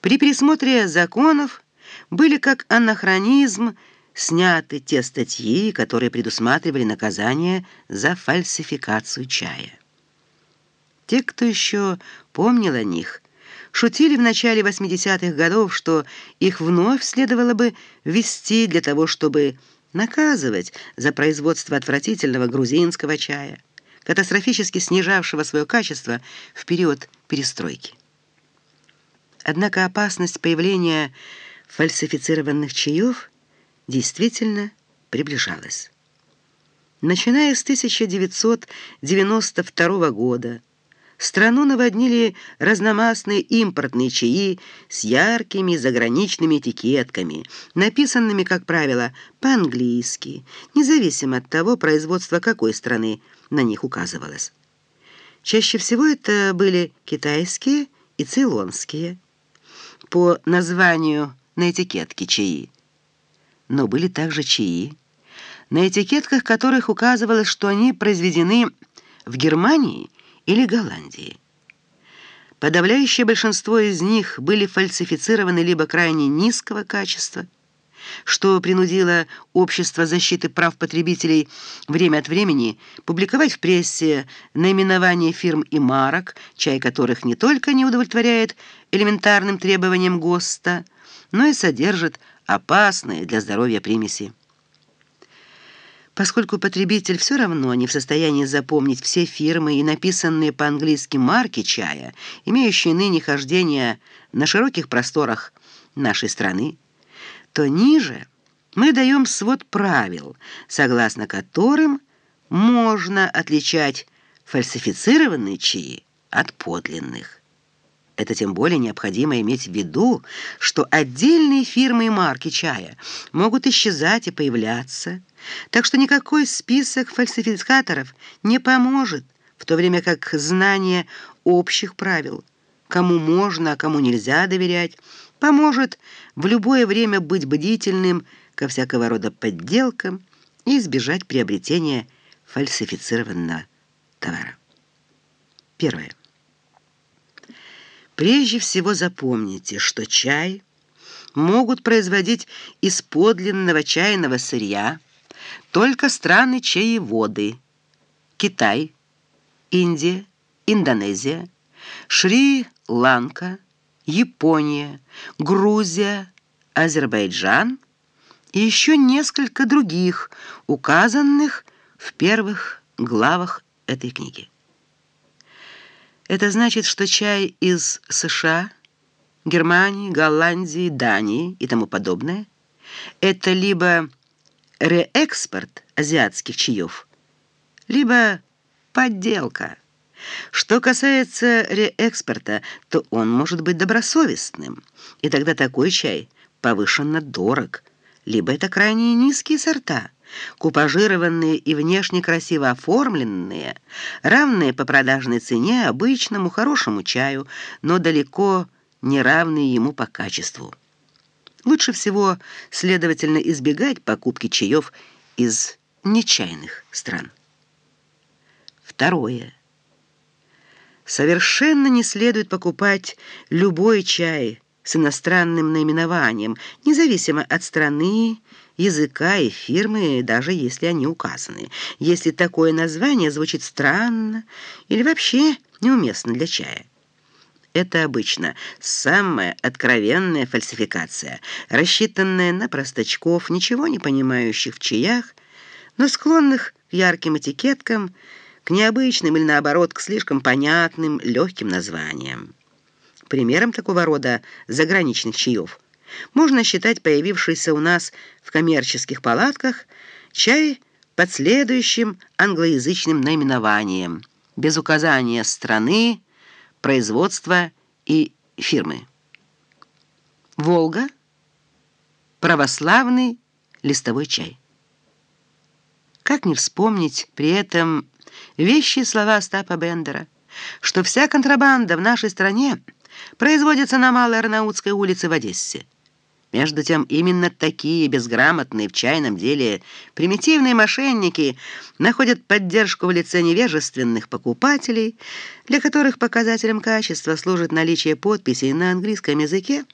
При пересмотре законов были как анахронизм сняты те статьи, которые предусматривали наказание за фальсификацию чая. Те, кто еще помнил о них, шутили в начале 80-х годов, что их вновь следовало бы ввести для того, чтобы наказывать за производство отвратительного грузинского чая, катастрофически снижавшего свое качество в период перестройки. Однако опасность появления фальсифицированных чаев действительно приближалась. Начиная с 1992 года страну наводнили разномастные импортные чаи с яркими заграничными этикетками, написанными, как правило, по-английски, независимо от того, производства какой страны на них указывалось. Чаще всего это были китайские и цейлонские по названию на этикетке чаи. Но были также чаи, на этикетках которых указывалось, что они произведены в Германии или Голландии. Подавляющее большинство из них были фальсифицированы либо крайне низкого качества, что принудило Общество защиты прав потребителей время от времени публиковать в прессе наименования фирм и марок, чай которых не только не удовлетворяет элементарным требованиям ГОСТа, но и содержит опасные для здоровья примеси. Поскольку потребитель все равно не в состоянии запомнить все фирмы и написанные по-английски марки чая, имеющие ныне хождение на широких просторах нашей страны, то ниже мы даем свод правил, согласно которым можно отличать фальсифицированные чаи от подлинных. Это тем более необходимо иметь в виду, что отдельные фирмы и марки чая могут исчезать и появляться, так что никакой список фальсификаторов не поможет, в то время как знание общих правил, кому можно, а кому нельзя доверять, поможет в любое время быть бдительным ко всякого рода подделкам и избежать приобретения фальсифицированного товара. Первое. Прежде всего запомните, что чай могут производить из подлинного чайного сырья только страны чаеводы – Китай, Индия, Индонезия, Шри-Ланка – Япония, Грузия, Азербайджан и еще несколько других, указанных в первых главах этой книги. Это значит, что чай из США, Германии, Голландии, Дании и тому подобное – это либо реэкспорт азиатских чаев, либо подделка – что касается реэкспорта, то он может быть добросовестным, и тогда такой чай повышенно дорог, либо это крайне низкие сорта, купажированные и внешне красиво оформленные, равные по продажной цене обычному хорошему чаю, но далеко не равные ему по качеству. Лучше всего, следовательно, избегать покупки чаев из нечайных стран. Второе. Совершенно не следует покупать любой чай с иностранным наименованием, независимо от страны, языка и фирмы, даже если они указаны. Если такое название звучит странно или вообще неуместно для чая. Это обычно самая откровенная фальсификация, рассчитанная на простачков, ничего не понимающих в чаях, но склонных к ярким этикеткам, к необычным или, наоборот, к слишком понятным, легким названиям. Примером такого рода заграничных чаев можно считать появившийся у нас в коммерческих палатках чай под следующим англоязычным наименованием, без указания страны, производства и фирмы. «Волга» – православный листовой чай. Как не вспомнить при этом вещие слова Остапа Бендера, что вся контрабанда в нашей стране производится на Малой Арнаутской улице в Одессе. Между тем, именно такие безграмотные в чайном деле примитивные мошенники находят поддержку в лице невежественных покупателей, для которых показателем качества служит наличие подписей на английском языке,